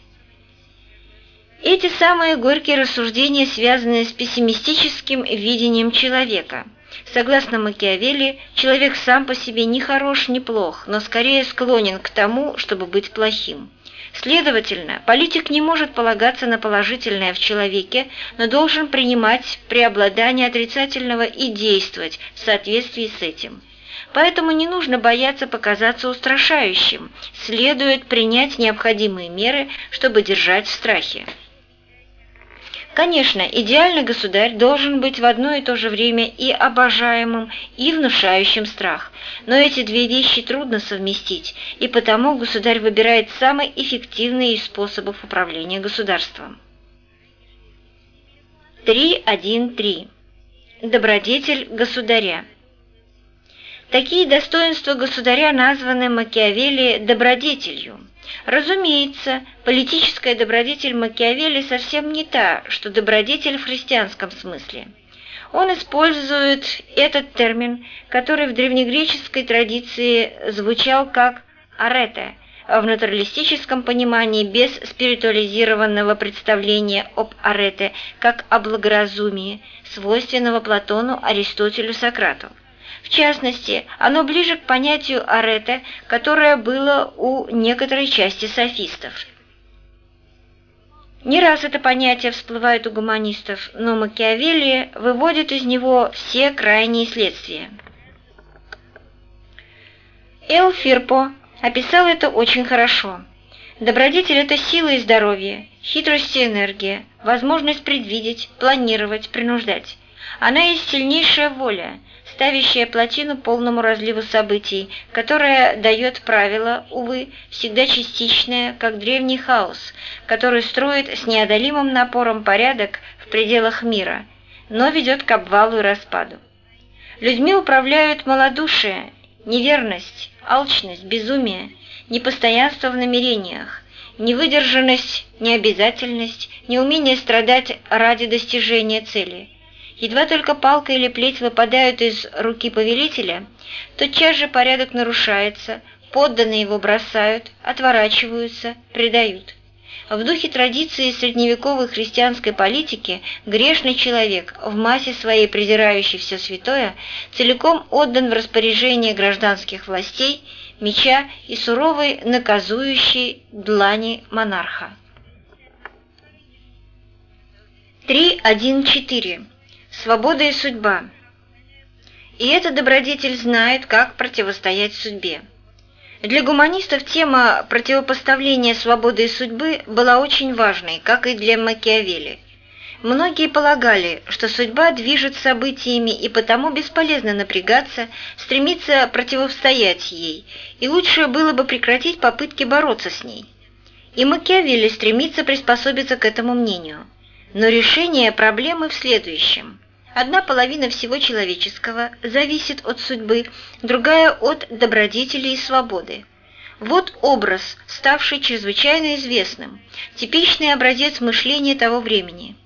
Эти самые горькие рассуждения связаны с пессимистическим видением человека. Согласно Макиавелли, человек сам по себе ни хорош, ни плох, но скорее склонен к тому, чтобы быть плохим. Следовательно, политик не может полагаться на положительное в человеке, но должен принимать преобладание отрицательного и действовать в соответствии с этим. Поэтому не нужно бояться показаться устрашающим, следует принять необходимые меры, чтобы держать в страхе. Конечно, идеальный государь должен быть в одно и то же время и обожаемым, и внушающим страх. Но эти две вещи трудно совместить, и потому государь выбирает самый эффективный из способов управления государством. 3.1.3. Добродетель государя. Такие достоинства государя названы Макиавелли добродетелью – Разумеется, политическая добродетель Макиавелли совсем не та, что добродетель в христианском смысле. Он использует этот термин, который в древнегреческой традиции звучал как «арете», в натуралистическом понимании без спиритуализированного представления об арете как о благоразумии, свойственного Платону, Аристотелю, Сократу. В частности, оно ближе к понятию арете, которое было у некоторой части софистов. Не раз это понятие всплывает у гуманистов, но Макиавелли выводит из него все крайние следствия. Эл Фирпо описал это очень хорошо. Добродетель – это сила и здоровье, хитрость и энергия, возможность предвидеть, планировать, принуждать. Она есть сильнейшая воля, ставящая плотину полному разливу событий, которая дает правила, увы, всегда частичное, как древний хаос, который строит с неодолимым напором порядок в пределах мира, но ведет к обвалу и распаду. Людьми управляют малодушие, неверность, алчность, безумие, непостоянство в намерениях, невыдержанность, необязательность, неумение страдать ради достижения цели – Едва только палка или плеть выпадают из руки повелителя, тотчас же порядок нарушается, подданные его бросают, отворачиваются, предают. В духе традиции средневековой христианской политики грешный человек, в массе своей презирающий все святое, целиком отдан в распоряжение гражданских властей, меча и суровой наказующей длани монарха. 3.1.4 свобода и судьба. И этот добродетель знает, как противостоять судьбе. Для гуманистов тема противопоставления свободы и судьбы была очень важной, как и для Макиавелли. Многие полагали, что судьба движет событиями и потому бесполезно напрягаться, стремиться противостоять ей, и лучше было бы прекратить попытки бороться с ней. И Макиавелли стремится приспособиться к этому мнению. Но решение проблемы в следующем – Одна половина всего человеческого зависит от судьбы, другая – от добродетели и свободы. Вот образ, ставший чрезвычайно известным, типичный образец мышления того времени.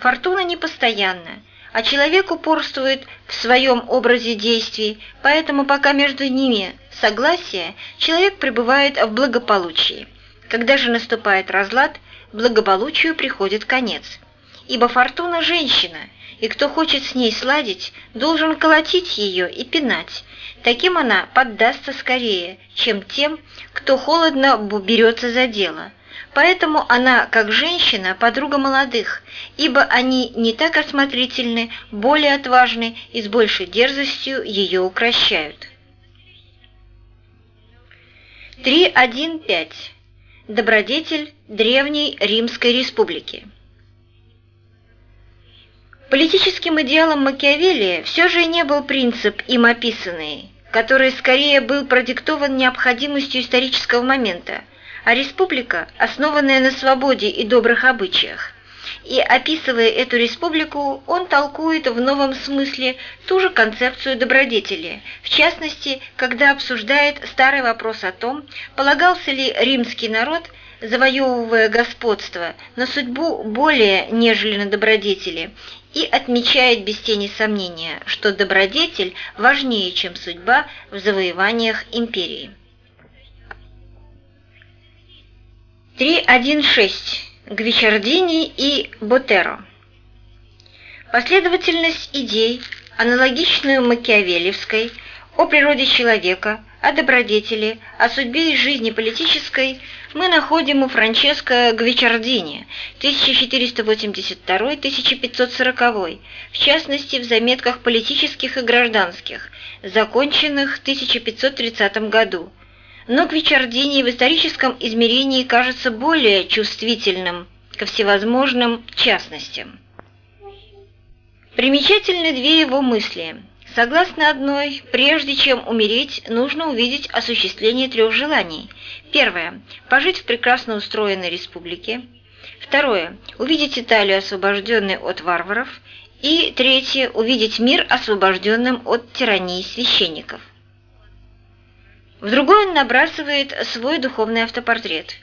Фортуна непостоянна, а человек упорствует в своем образе действий, поэтому пока между ними согласие, человек пребывает в благополучии. Когда же наступает разлад, благополучию приходит конец. Ибо фортуна – женщина – и кто хочет с ней сладить, должен колотить ее и пинать. Таким она поддастся скорее, чем тем, кто холодно берется за дело. Поэтому она, как женщина, подруга молодых, ибо они не так осмотрительны, более отважны и с большей дерзостью ее укращают. 3.1.5. Добродетель Древней Римской Республики. Политическим идеалом Макиавелли все же не был принцип, им описанный, который скорее был продиктован необходимостью исторического момента, а республика, основанная на свободе и добрых обычаях. и, описывая эту республику, он толкует в новом смысле ту же концепцию добродетели, в частности, когда обсуждает старый вопрос о том, полагался ли римский народ, завоевывая господство, на судьбу более, нежели на добродетели, и отмечает без тени сомнения, что добродетель важнее, чем судьба в завоеваниях империи. 3.1.6. Гвичардини и Ботеро. Последовательность идей, аналогичную Макиавелевской, о природе человека, о добродетели, о судьбе и жизни политической мы находим у Франческо Гвичардини 1482-1540, в частности в заметках политических и гражданских, законченных в 1530 году, но Гвичардини в историческом измерении кажется более чувствительным ко всевозможным частностям. Примечательны две его мысли. Согласно одной, прежде чем умереть, нужно увидеть осуществление трех желаний. Первое – пожить в прекрасно устроенной республике. Второе – увидеть Италию, освобожденной от варваров. И третье – увидеть мир, освобожденным от тирании священников. В другой он набрасывает свой духовный автопортрет.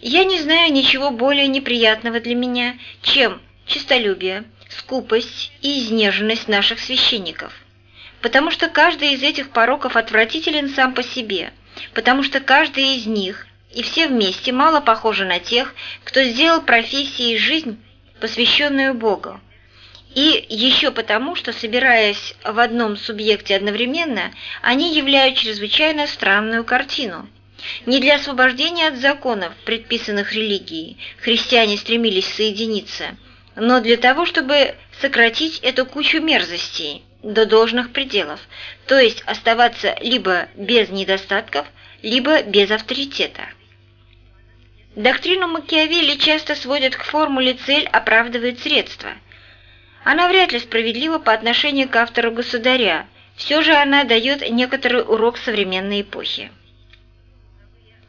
«Я не знаю ничего более неприятного для меня, чем честолюбие, скупость и изнеженность наших священников. Потому что каждый из этих пороков отвратителен сам по себе, потому что каждый из них и все вместе мало похожи на тех, кто сделал профессией жизнь, посвященную Богу, и еще потому, что, собираясь в одном субъекте одновременно, они являют чрезвычайно странную картину. Не для освобождения от законов, предписанных религией, христиане стремились соединиться, но для того, чтобы сократить эту кучу мерзостей до должных пределов, то есть оставаться либо без недостатков, либо без авторитета. Доктрину Макиавелли часто сводят к формуле «цель оправдывает средства», она вряд ли справедлива по отношению к автору «Государя», все же она дает некоторый урок современной эпохи.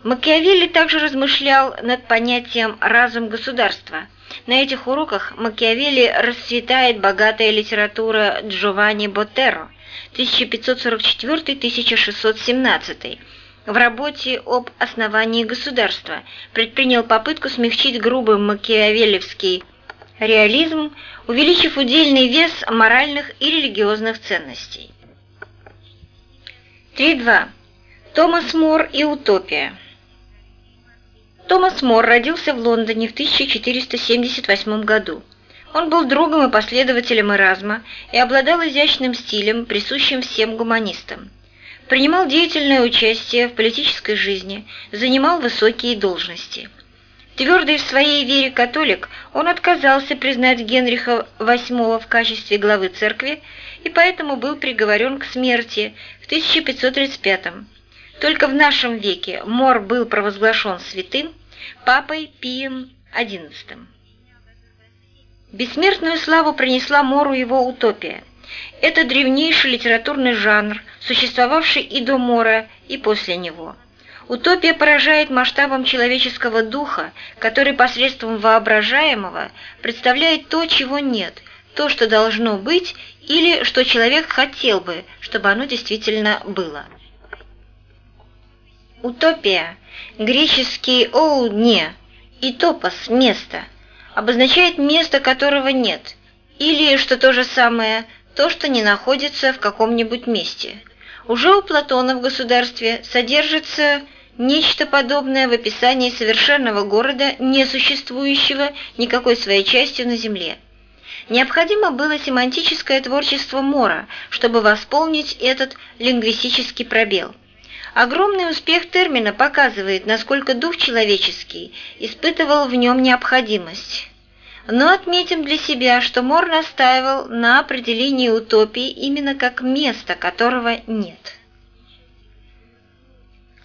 Макиавелли также размышлял над понятием «разум государства». На этих уроках Макиавелли расцветает богатая литература Джованни Ботеро 1544-1617 в работе об основании государства предпринял попытку смягчить грубый макиавеллевский реализм, увеличив удельный вес моральных и религиозных ценностей. 3.2. Томас Мор и утопия. Томас Мор родился в Лондоне в 1478 году. Он был другом и последователем Эразма и обладал изящным стилем, присущим всем гуманистам. Принимал деятельное участие в политической жизни, занимал высокие должности – Твердый в своей вере католик, он отказался признать Генриха VIII в качестве главы церкви и поэтому был приговорен к смерти в 1535 -м. Только в нашем веке Мор был провозглашен святым папой Пием XI. Бессмертную славу принесла Мору его утопия. Это древнейший литературный жанр, существовавший и до Мора, и после него – Утопия поражает масштабом человеческого духа, который посредством воображаемого представляет то, чего нет, то, что должно быть, или что человек хотел бы, чтобы оно действительно было. Утопия, греческий «оудне» и «топос» – место, обозначает место, которого нет, или, что то же самое, то, что не находится в каком-нибудь месте. Уже у Платона в государстве содержится Нечто подобное в описании совершенного города, не существующего никакой своей частью на Земле. Необходимо было семантическое творчество Мора, чтобы восполнить этот лингвистический пробел. Огромный успех термина показывает, насколько дух человеческий испытывал в нем необходимость. Но отметим для себя, что Мор настаивал на определении утопии именно как места, которого нет.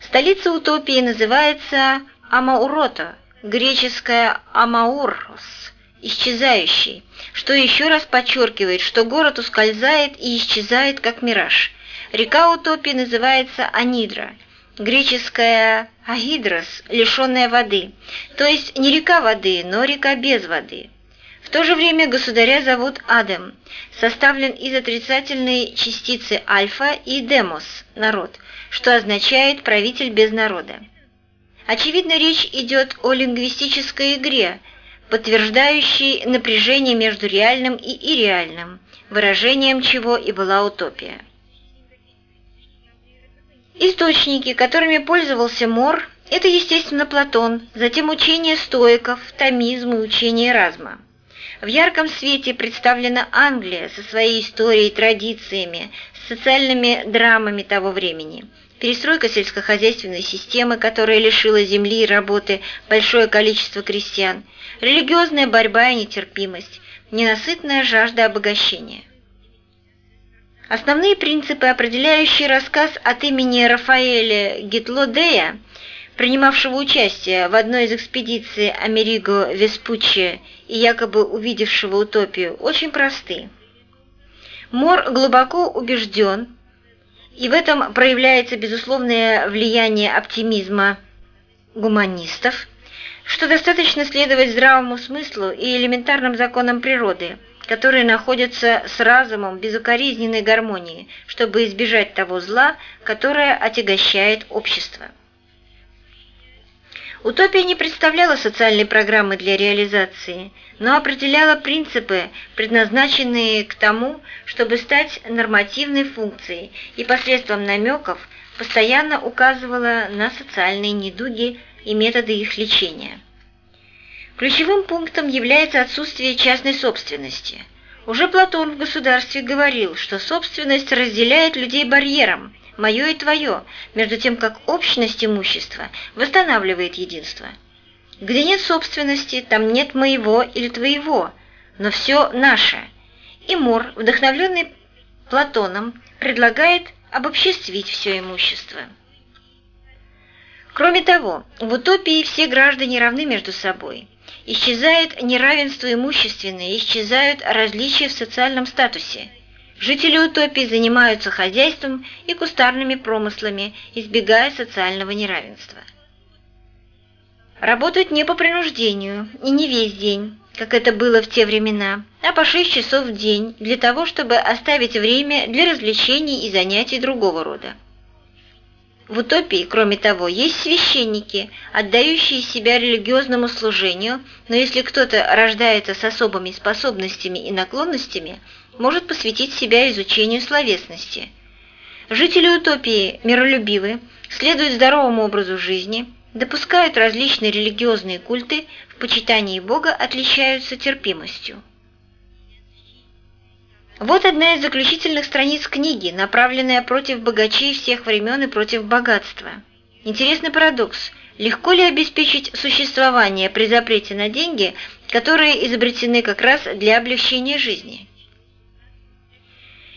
Столица утопии называется Амаурото, греческое Амаурос, исчезающий, что еще раз подчеркивает, что город ускользает и исчезает как мираж. Река утопии называется Анидра, греческая Агидрос, лишенная воды, то есть не река воды, но река без воды. В то же время государя зовут Адем, составлен из отрицательной частицы альфа и демос – народ, что означает «правитель без народа». Очевидно, речь идет о лингвистической игре, подтверждающей напряжение между реальным и ирреальным, выражением чего и была утопия. Источники, которыми пользовался Мор, это, естественно, Платон, затем учение стоиков, томизм и учение Разма. В ярком свете представлена Англия со своей историей, традициями, социальными драмами того времени. Перестройка сельскохозяйственной системы, которая лишила земли и работы большое количество крестьян, религиозная борьба и нетерпимость, ненасытная жажда обогащения. Основные принципы, определяющие рассказ от имени Рафаэля Гитлодея, принимавшего участие в одной из экспедиций Америго Веспуччи и якобы увидевшего утопию, очень просты. Мор глубоко убежден, и в этом проявляется безусловное влияние оптимизма гуманистов, что достаточно следовать здравому смыслу и элементарным законам природы, которые находятся с разумом безукоризненной гармонии, чтобы избежать того зла, которое отягощает общество. Утопия не представляла социальной программы для реализации, но определяла принципы, предназначенные к тому, чтобы стать нормативной функцией и посредством намеков постоянно указывала на социальные недуги и методы их лечения. Ключевым пунктом является отсутствие частной собственности. Уже Платон в государстве говорил, что собственность разделяет людей барьером – мое и твое, между тем как общность имущества восстанавливает единство. Где нет собственности, там нет моего или твоего, но все наше. И Мор, вдохновленный Платоном, предлагает обобществить все имущество. Кроме того, в утопии все граждане равны между собой. Исчезает неравенство имущественное, исчезают различия в социальном статусе – Жители утопии занимаются хозяйством и кустарными промыслами, избегая социального неравенства. Работают не по принуждению и не весь день, как это было в те времена, а по 6 часов в день для того, чтобы оставить время для развлечений и занятий другого рода. В утопии, кроме того, есть священники, отдающие себя религиозному служению, но если кто-то рождается с особыми способностями и наклонностями, может посвятить себя изучению словесности. Жители утопии миролюбивы, следуют здоровому образу жизни, допускают различные религиозные культы, в почитании Бога отличаются терпимостью. Вот одна из заключительных страниц книги, направленная против богачей всех времен и против богатства. Интересный парадокс. Легко ли обеспечить существование при запрете на деньги, которые изобретены как раз для облегчения жизни?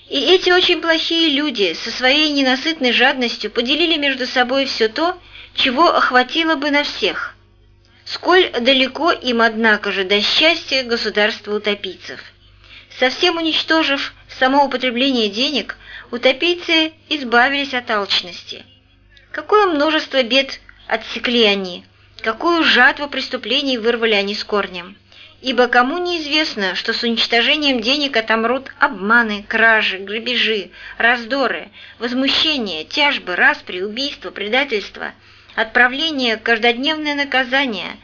И эти очень плохие люди со своей ненасытной жадностью поделили между собой все то, чего охватило бы на всех. Сколь далеко им, однако же, до счастья государства утопийцев – Совсем уничтожив само употребление денег, утопийцы избавились от алчности. Какое множество бед отсекли они, какую жатву преступлений вырвали они с корнем. Ибо кому неизвестно, что с уничтожением денег отомрут обманы, кражи, грабежи, раздоры, возмущения, тяжбы, распри, убийства, предательства, отправление, каждодневное наказание.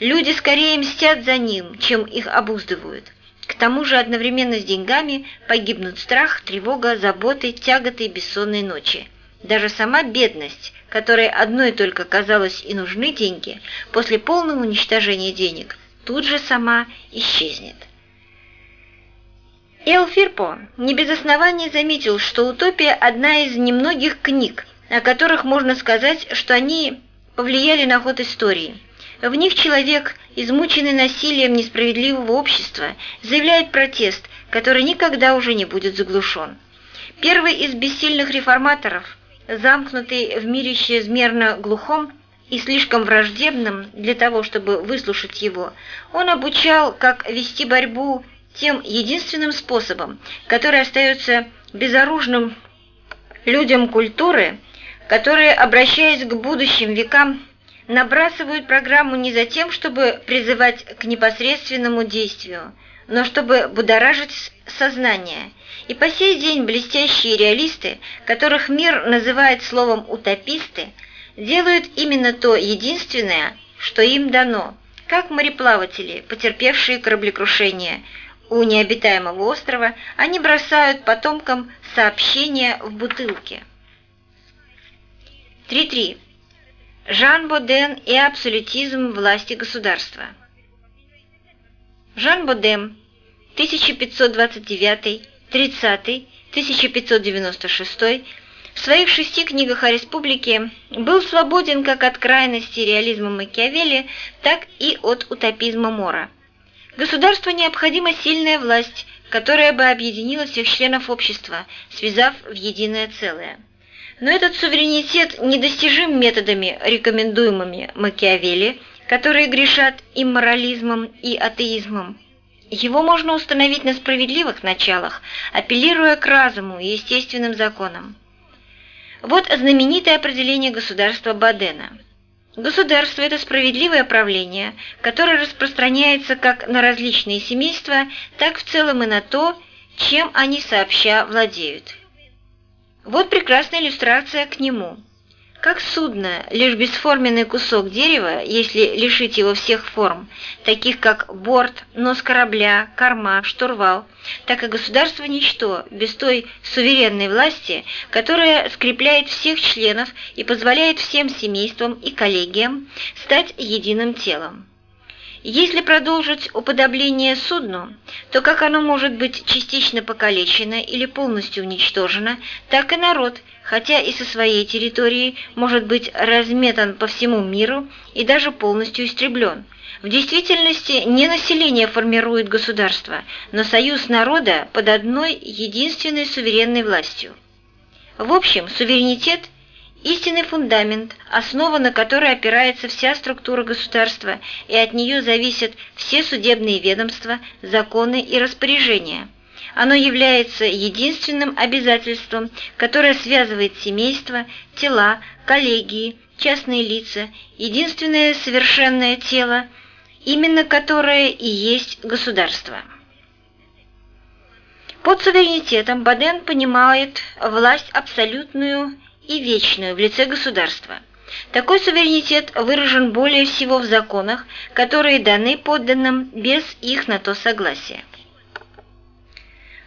Люди скорее мстят за ним, чем их обуздывают. К тому же одновременно с деньгами погибнут страх, тревога, заботы, тяготы и бессонные ночи. Даже сама бедность, которой одной только казалось и нужны деньги, после полного уничтожения денег тут же сама исчезнет. Эл Фирпо не без основания заметил, что «Утопия» – одна из немногих книг, о которых можно сказать, что они повлияли на ход истории – в них человек, измученный насилием несправедливого общества, заявляет протест, который никогда уже не будет заглушен. Первый из бессильных реформаторов, замкнутый в мире чрезмерно глухом и слишком враждебным для того, чтобы выслушать его, он обучал, как вести борьбу тем единственным способом, который остается безоружным людям культуры, которые, обращаясь к будущим векам, набрасывают программу не за тем, чтобы призывать к непосредственному действию, но чтобы будоражить сознание. И по сей день блестящие реалисты, которых мир называет словом «утописты», делают именно то единственное, что им дано, как мореплаватели, потерпевшие кораблекрушение. У необитаемого острова они бросают потомкам сообщения в бутылке. 3.3. Жан Боден и абсолютизм власти государства. Жан Боден 1529, 30, 1596 в своих шести книгах о республике был свободен как от крайности реализма Макиавелли, так и от утопизма Мора. Государству необходима сильная власть, которая бы объединила всех членов общества, связав в единое целое. Но этот суверенитет недостижим методами, рекомендуемыми Макиавелли, которые грешат имморализмом и атеизмом. Его можно установить на справедливых началах, апеллируя к разуму и естественным законам. Вот знаменитое определение государства Бадена. Государство – это справедливое правление, которое распространяется как на различные семейства, так в целом и на то, чем они сообща владеют. Вот прекрасная иллюстрация к нему – как судно, лишь бесформенный кусок дерева, если лишить его всех форм, таких как борт, нос корабля, корма, штурвал, так и государство ничто, без той суверенной власти, которая скрепляет всех членов и позволяет всем семействам и коллегиям стать единым телом. Если продолжить уподобление судну, то как оно может быть частично покалечено или полностью уничтожено, так и народ, хотя и со своей территории, может быть разметан по всему миру и даже полностью истреблен. В действительности не население формирует государство, но союз народа под одной единственной суверенной властью. В общем, суверенитет – истинный фундамент, основа на которой опирается вся структура государства, и от нее зависят все судебные ведомства, законы и распоряжения. Оно является единственным обязательством, которое связывает семейство, тела, коллегии, частные лица, единственное совершенное тело, именно которое и есть государство. Под суверенитетом Баден понимает власть абсолютную и вечную в лице государства. Такой суверенитет выражен более всего в законах, которые даны подданным без их на то согласия.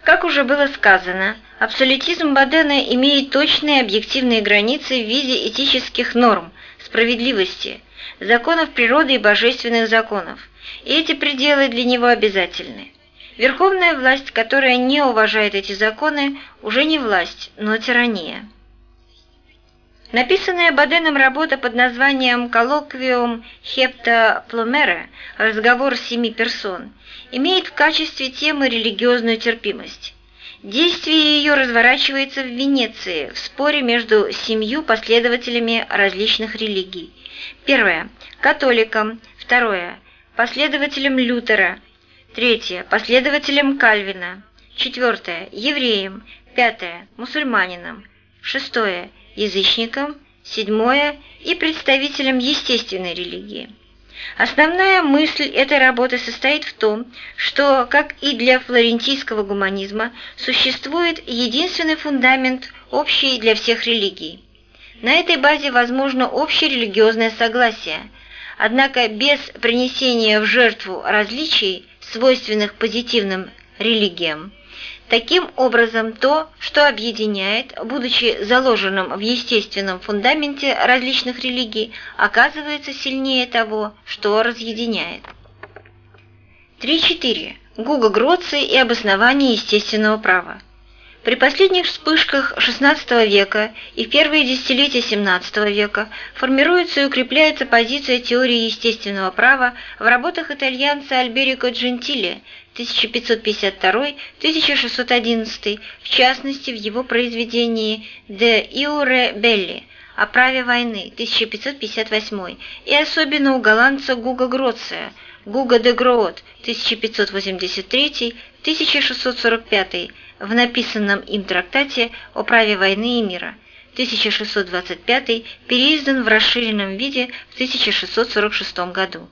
Как уже было сказано, абсолютизм Бадена имеет точные объективные границы в виде этических норм, справедливости, законов природы и божественных законов, и эти пределы для него обязательны. Верховная власть, которая не уважает эти законы, уже не власть, но тирания. Написанная Баденом работа под названием «Коллоквиум Хепта Пломера. Разговор семи персон» имеет в качестве темы религиозную терпимость. Действие ее разворачивается в Венеции в споре между семью последователями различных религий. Первое – католикам, второе – последователям Лютера, третье – последователям Кальвина, четвертое – евреям, пятое – мусульманинам, шестое – язычникам, седьмое – и представителям естественной религии. Основная мысль этой работы состоит в том, что, как и для флорентийского гуманизма, существует единственный фундамент, общий для всех религий. На этой базе возможно общее религиозное согласие, однако без принесения в жертву различий, свойственных позитивным религиям, Таким образом, то, что объединяет, будучи заложенным в естественном фундаменте различных религий, оказывается сильнее того, что разъединяет. 3.4. Гуга Гроций и обоснование естественного права. При последних вспышках XVI века и в первые десятилетия XVII века формируется и укрепляется позиция теории естественного права в работах итальянца Альберико Джентили 1552-1611, в частности в его произведении «De Iure Belli» о праве войны 1558 и особенно у голландца Гуга Гроция Гуга де Гроот 1583-1645 в написанном им трактате о праве войны и мира 1625 переиздан в расширенном виде в 1646 году.